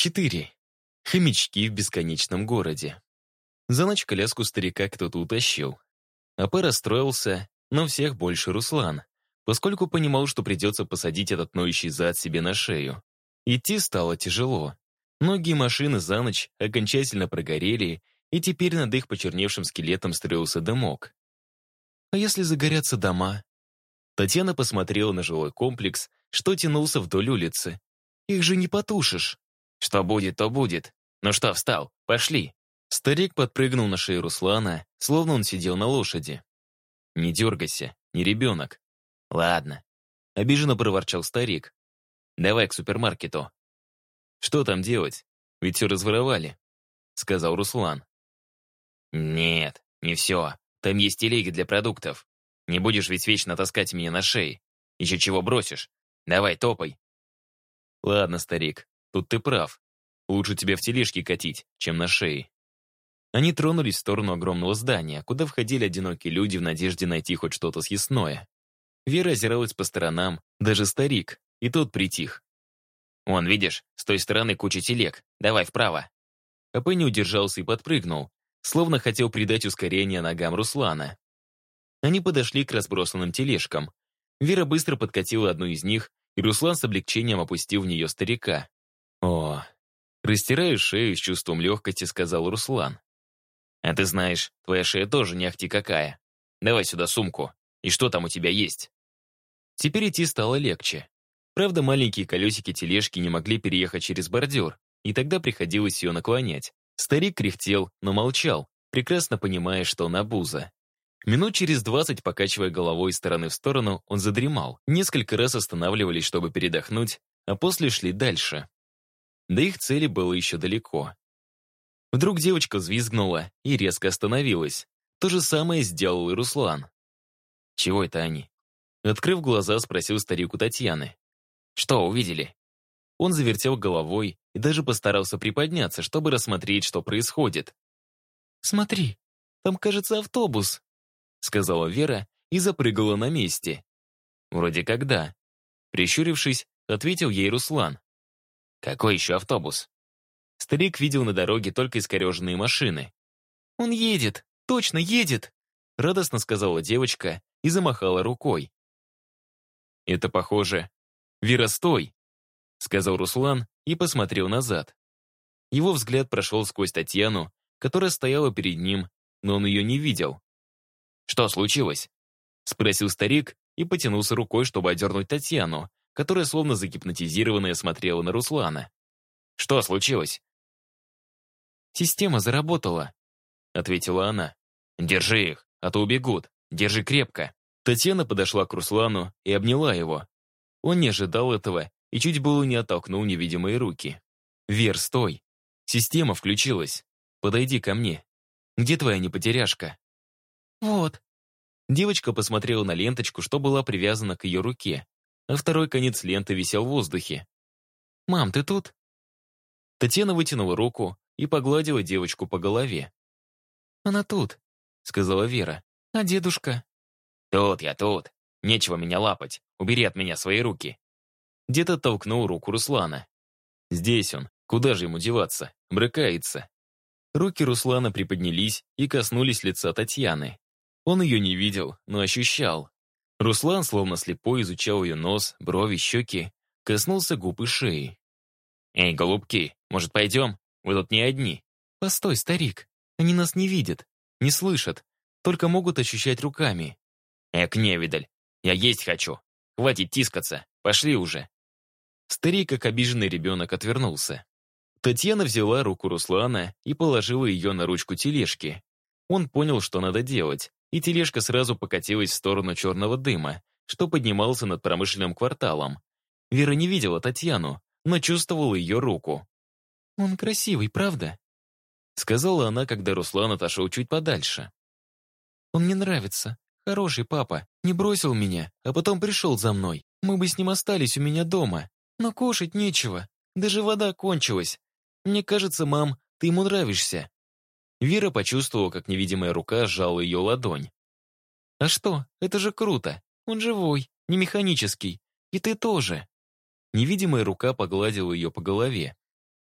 Четыре. Хомячки в бесконечном городе. За ночь коляску старика кто-то утащил. АП расстроился, но всех больше Руслан, поскольку понимал, что придется посадить этот ноющий зад себе на шею. Идти стало тяжело. Многие машины за ночь окончательно прогорели, и теперь над их почерневшим скелетом строился дымок. А если загорятся дома? Татьяна посмотрела на жилой комплекс, что тянулся вдоль улицы. Их же не потушишь. Что будет, то будет. Ну что, встал, пошли. Старик подпрыгнул на шею Руслана, словно он сидел на лошади. «Не дергайся, не ребенок». «Ладно», — обиженно проворчал старик. «Давай к супермаркету». «Что там делать? Ведь все разворовали», — сказал Руслан. «Нет, не все. Там есть телеги для продуктов. Не будешь ведь вечно таскать меня на шее. Еще чего бросишь. Давай, топай». «Ладно, старик, тут ты прав. Лучше тебе в тележке катить, чем на шее». Они тронулись в сторону огромного здания, куда входили одинокие люди в надежде найти хоть что-то съестное. Вера озиралась по сторонам, даже старик, и тот притих. «Вон, видишь, с той стороны куча телег. Давай вправо». АП не удержался и подпрыгнул, словно хотел придать ускорение ногам Руслана. Они подошли к разбросанным тележкам. Вера быстро подкатила одну из них, и Руслан с облегчением опустил в нее старика. «О, растираю шею с чувством легкости», — сказал Руслан. А ты знаешь, твоя шея тоже не ахти какая. Давай сюда сумку. И что там у тебя есть?» Теперь идти стало легче. Правда, маленькие колесики тележки не могли переехать через бордюр, и тогда приходилось ее наклонять. Старик кряхтел, но молчал, прекрасно понимая, что он обуза. Минут через двадцать, покачивая головой из стороны в сторону, он задремал. Несколько раз останавливались, чтобы передохнуть, а после шли дальше. До их цели было еще далеко. Вдруг девочка взвизгнула и резко остановилась. То же самое сделал и Руслан. «Чего это они?» Открыв глаза, спросил старик у Татьяны. «Что увидели?» Он завертел головой и даже постарался приподняться, чтобы рассмотреть, что происходит. «Смотри, там, кажется, автобус», — сказала Вера и запрыгала на месте. «Вроде когда?» Прищурившись, ответил ей Руслан. «Какой еще автобус?» Старик видел на дороге только искореженные машины. «Он едет! Точно едет!» Радостно сказала девочка и замахала рукой. «Это похоже. Вера, стой!» Сказал Руслан и посмотрел назад. Его взгляд прошел сквозь Татьяну, которая стояла перед ним, но он ее не видел. «Что случилось?» Спросил старик и потянулся рукой, чтобы одернуть Татьяну, которая словно загипнотизированная смотрела на Руслана. «Что случилось?» «Система заработала», — ответила она. «Держи их, а то убегут. Держи крепко». Татьяна подошла к Руслану и обняла его. Он не ожидал этого и чуть было не оттолкнул невидимые руки. «Вер, стой! Система включилась. Подойди ко мне. Где твоя непотеряшка?» «Вот». Девочка посмотрела на ленточку, что была привязана к ее руке, а второй конец ленты висел в воздухе. «Мам, ты тут?» Татьяна вытянула руку, и погладила девочку по голове. «Она тут», — сказала Вера. «А дедушка?» «Тут я, тут. Нечего меня лапать. Убери от меня свои руки». Дед оттолкнул руку Руслана. «Здесь он. Куда же ему деваться? Брыкается». Руки Руслана приподнялись и коснулись лица Татьяны. Он ее не видел, но ощущал. Руслан, словно слепой, изучал ее нос, брови, щеки, коснулся губ и шеи. «Эй, голубки, может, пойдем?» Вы тут не одни. Постой, старик. Они нас не видят, не слышат, только могут ощущать руками. Эк, невидаль. Я есть хочу. Хватит тискаться. Пошли уже. Старик, как обиженный ребенок, отвернулся. Татьяна взяла руку Руслана и положила ее на ручку тележки. Он понял, что надо делать, и тележка сразу покатилась в сторону черного дыма, что поднимался над промышленным кварталом. Вера не видела Татьяну, но чувствовала ее руку. «Он красивый, правда?» Сказала она, когда Руслан отошел чуть подальше. «Он мне нравится. Хороший папа. Не бросил меня, а потом пришел за мной. Мы бы с ним остались у меня дома. Но кушать нечего. Даже вода кончилась. Мне кажется, мам, ты ему нравишься». Вера почувствовала, как невидимая рука сжала ее ладонь. «А что? Это же круто. Он живой, не механический. И ты тоже». Невидимая рука погладила ее по голове.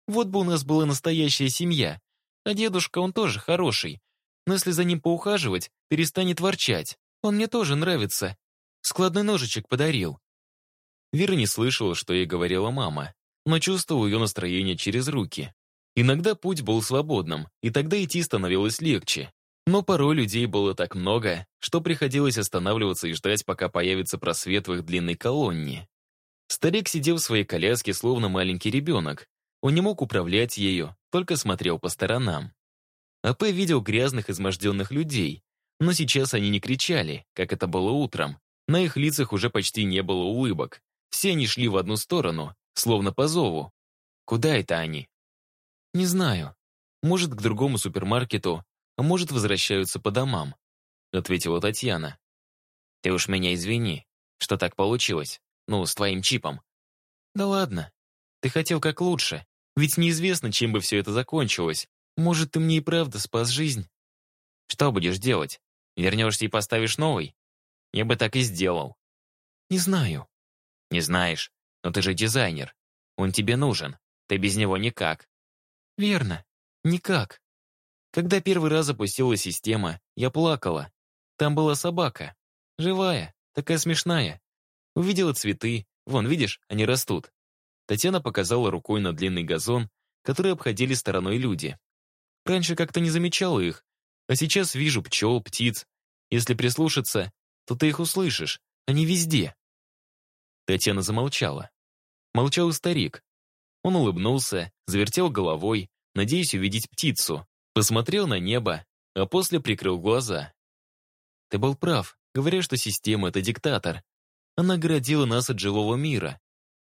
Вот бы у нас была настоящая семья. А дедушка, он тоже хороший. Но если за ним поухаживать, перестанет ворчать. Он мне тоже нравится. Складной ножичек подарил». Вера не слышала, что ей говорила мама, но чувствовала ее настроение через руки. Иногда путь был свободным, и тогда идти становилось легче. Но порой людей было так много, что приходилось останавливаться и ждать, пока появится просвет в их длинной колонне. Старик сидел в своей коляске, словно маленький ребенок. Он не мог управлять ею, только смотрел по сторонам. АП видел грязных, изможденных людей, но сейчас они не кричали, как это было утром. На их лицах уже почти не было улыбок. Все они шли в одну сторону, словно по зову. Куда это они? Не знаю. Может, к другому супермаркету, а может, возвращаются по домам», — ответила Татьяна. «Ты уж меня извини, что так получилось. Ну, с твоим чипом». «Да ладно. Ты хотел как лучше. Ведь неизвестно, чем бы все это закончилось. Может, ты мне и правда спас жизнь». «Что будешь делать? Вернешься и поставишь новый?» «Я бы так и сделал». «Не знаю». «Не знаешь. Но ты же дизайнер. Он тебе нужен. Ты без него никак». «Верно. Никак. Когда первый раз запустила система, я плакала. Там была собака. Живая, такая смешная. Увидела цветы. Вон, видишь, они растут. Татьяна показала рукой на длинный газон, который обходили стороной люди. Раньше как-то не замечала их, а сейчас вижу пчел, птиц. Если прислушаться, то ты их услышишь. Они везде. Татьяна замолчала. Молчал старик. Он улыбнулся, завертел головой, надеясь увидеть птицу, Посмотрел на небо, а после прикрыл глаза. Ты был прав, говоря, что система — это диктатор. Она оградила нас от живого мира.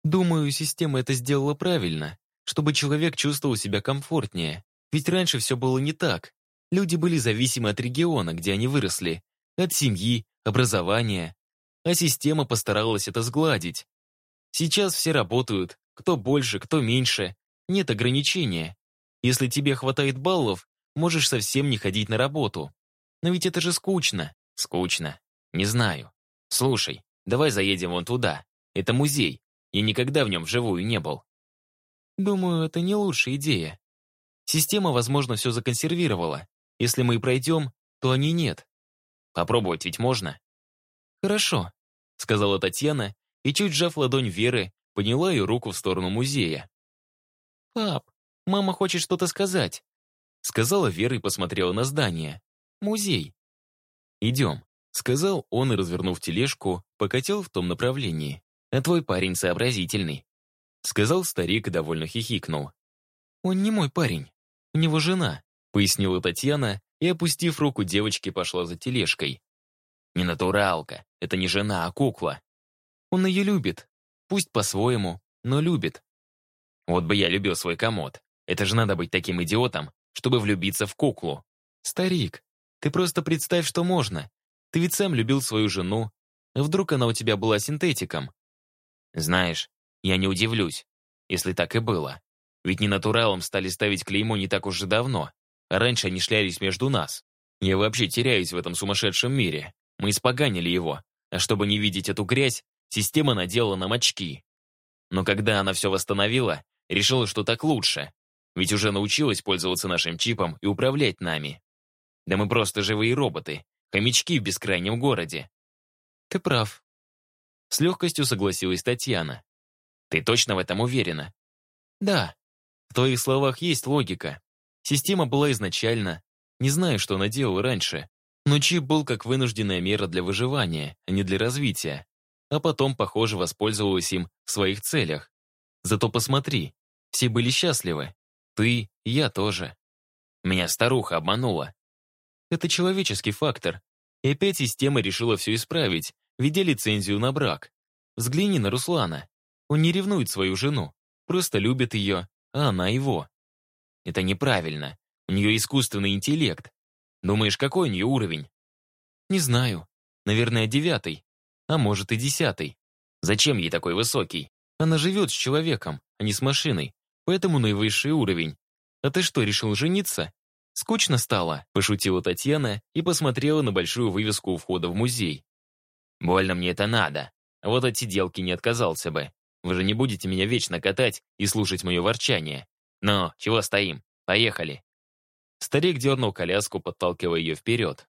Думаю, система это сделала правильно, чтобы человек чувствовал себя комфортнее. Ведь раньше все было не так. Люди были зависимы от региона, где они выросли, от семьи, образования. А система постаралась это сгладить. Сейчас все работают, кто больше, кто меньше. Нет ограничения. Если тебе хватает баллов, Можешь совсем не ходить на работу. Но ведь это же скучно. Скучно. Не знаю. Слушай, давай заедем вон туда. Это музей. Я никогда в нем вживую не был. Думаю, это не лучшая идея. Система, возможно, все законсервировала. Если мы и пройдем, то они нет. Попробовать ведь можно. Хорошо, сказала Татьяна и, чуть сжав ладонь Веры, подняла ее руку в сторону музея. «Пап, мама хочет что-то сказать. Сказала Вера и посмотрела на здание. Музей. «Идем», — сказал он и, развернув тележку, покатил в том направлении. «А твой парень сообразительный», — сказал старик и довольно хихикнул. «Он не мой парень. У него жена», — пояснила Татьяна и, опустив руку девочки, пошла за тележкой. «Не натуралка. Это не жена, а кукла. Он ее любит. Пусть по-своему, но любит. Вот бы я любил свой комод. Это же надо быть таким идиотом, чтобы влюбиться в куклу. Старик, ты просто представь, что можно. Ты ведь сам любил свою жену. Вдруг она у тебя была синтетиком? Знаешь, я не удивлюсь, если так и было. Ведь не натуралом стали ставить клеймо не так уж и давно. Раньше они шлялись между нас. Я вообще теряюсь в этом сумасшедшем мире. Мы испоганили его. А чтобы не видеть эту грязь, система надела нам очки. Но когда она все восстановила, решила, что так лучше. Ведь уже научилась пользоваться нашим чипом и управлять нами. Да мы просто живые роботы, хомячки в бескрайнем городе. Ты прав. С легкостью согласилась Татьяна. Ты точно в этом уверена? Да. В твоих словах есть логика. Система была изначально. Не знаю, что она делала раньше. Но чип был как вынужденная мера для выживания, а не для развития. А потом, похоже, воспользовалась им в своих целях. Зато посмотри, все были счастливы. Ты, я тоже. Меня старуха обманула. Это человеческий фактор. И опять система решила все исправить, введя лицензию на брак. Взгляни на Руслана. Он не ревнует свою жену, просто любит ее, а она его. Это неправильно. У нее искусственный интеллект. Думаешь, какой у нее уровень? Не знаю. Наверное, девятый. А может и десятый. Зачем ей такой высокий? Она живет с человеком, а не с машиной поэтому наивысший уровень. А ты что, решил жениться? Скучно стало, пошутила Татьяна и посмотрела на большую вывеску у входа в музей. Больно мне это надо. Вот от сиделки не отказался бы. Вы же не будете меня вечно катать и слушать мое ворчание. «Ну, чего стоим? Поехали!» Старик дернул коляску, подталкивая ее вперед.